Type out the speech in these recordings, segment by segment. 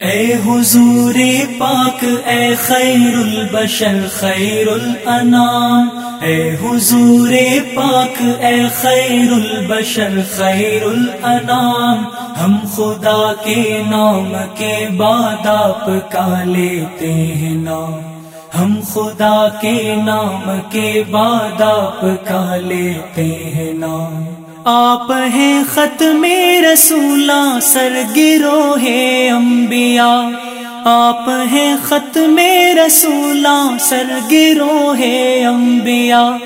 اے حضور پاک، اے خیر البشر خیر الانام اے حضور پاک، اے خیر البشر خیر الانام ہم خدا کے نام کے بعد آپ کا لیتے ہیں نام۔ ہم خدا کے نام کے بعد آپ کا لیتے ہیں نام۔ آپ ہیں ختم رسولہ سر گرو ہے امبیا آپ ہیں ختم رسولہ سر گرو ہے امبیا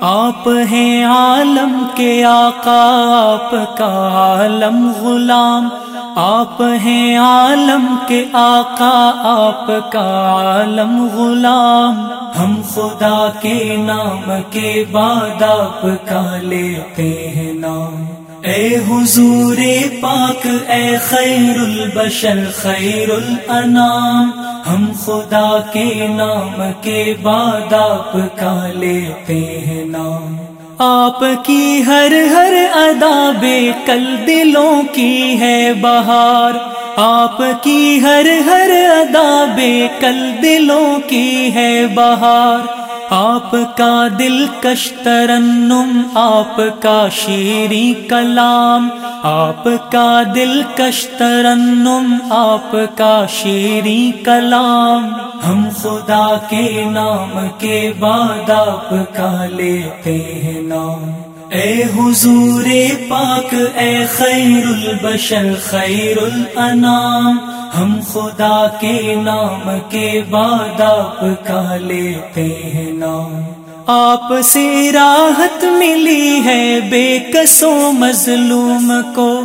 آپ ہیں عالم کے آقا، آپ کا عالم غلام۔ آپ ہیں عالم کے آقا، آپ کا عالم غلام۔ ہم خدا کے نام کے بعد آپ کا لیتے ہیں نام۔ اے حضور پاک، اے خیر البشر خیر الانام ہم خدا کے نام کے بعد آپ کا لیتے ہیں نام۔ آپ کی ہر ہر ادا بے کل دلوں کی ہے بہار۔ آپ کی ہر ہر ادا بے کل دلوں کی ہے بہار۔ آپ کا دل کش ترنم آپ کا شیری کلام، آپ کا دل کش ترنم آپ کا شیری کلام۔ ہم خدا کے نام کے بعد آپ کا لیتے ہیں نام۔ اے حضور پاک، اے خیر البشر خیر الانام ہم خدا کے نام کے بعد آپ کا لیتے ہیں نام۔ آپ سے راحت ملی ہے بے کسو مظلوم کو۔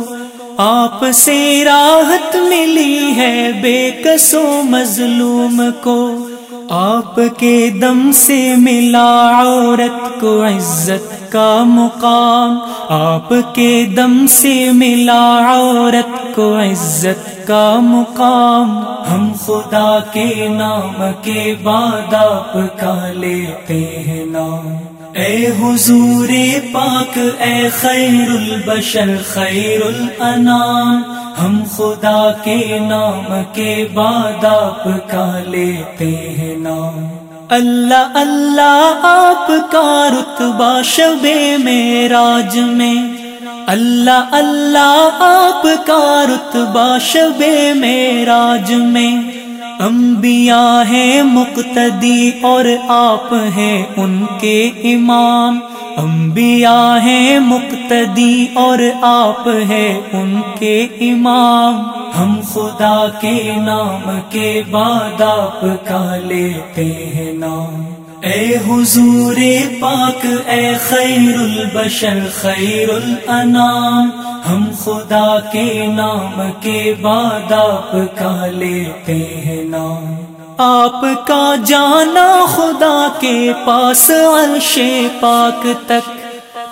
آپ سے راحت ملی ہے بے کسو مظلوم کو۔ آپ کے دم سے ملا عورت کو عزت کا مقام آپ کے دم سے ملا عورت کو عزت کا مقام ہم خدا کے نام کے بعد آپ کا لیتے ہیں نام اے حضور پاک، اے خیر البشر خیر الانام ہم خدا کے نام کے بعد آپ کا لیتے ہیں نام۔ اللہ اللہ، آپ کا رتبہ شب میں راج میں۔ اللہ اللہ، آپ کا رتبہ شب میں راج میں۔ انبیاء ہیں مقتدی اور آپ ہیں ان کے امام انبیاء ہیں مقتدی اور آپ ہیں ان کے امام ہم خدا کے نام کے بعد آپ کا لیتے ہیں نام اے حضور پاک، اے خیر البشر خیر الانام ہم خدا کے نام کے بعد آپ کا لیتے ہیں نام۔ آپ کا جانا خدا کے پاس عرش پاک تک۔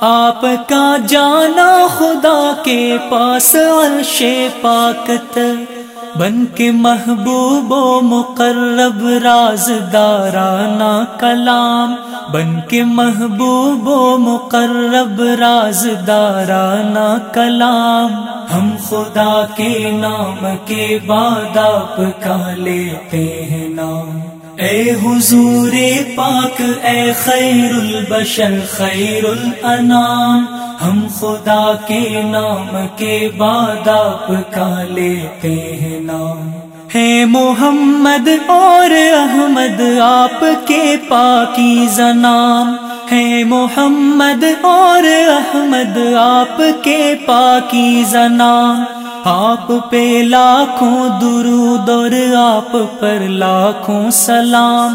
آپ کا جانا خدا کے پاس عرش پاک تک۔ بن کے محبوب و مقرب راز دارانہ کلام بن کے محبوب و مقرب راز دارانہ کلام ہم خدا کے نام کے بعد آپ کا لیتے ہیں نام اے حضور پاک، اے خیر البشر خیر الانام ہم خدا کے نام کے بعد آپ کا لیتے ہیں نام۔ ہے محمد اور احمد، آپ کے پاکی زنام۔ ہے محمد اور احمد، آپ کے پاکی زنام۔ آپ پہ لاکھوں درود اور آپ پر لاکھوں سلام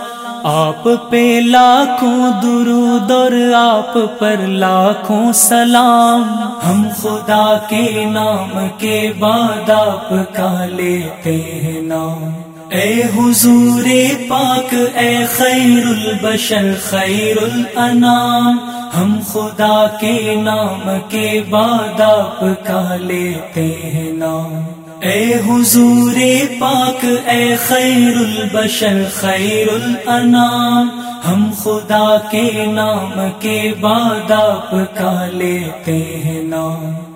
آپ پہ لاکھوں درود اور آپ پر لاکھوں سلام ہم خدا کے نام کے بعد آپ کا لیتے ہیں نام اے حضور پاک اے خیر البشر خیر الانام ہم خدا کے نام کے بعد آپ کا لیتے ہیں نام۔ اے حضور پاک، اے خیر البشر خیر الانام ہم خدا کے نام کے بعد آپ کا لیتے ہیں نام۔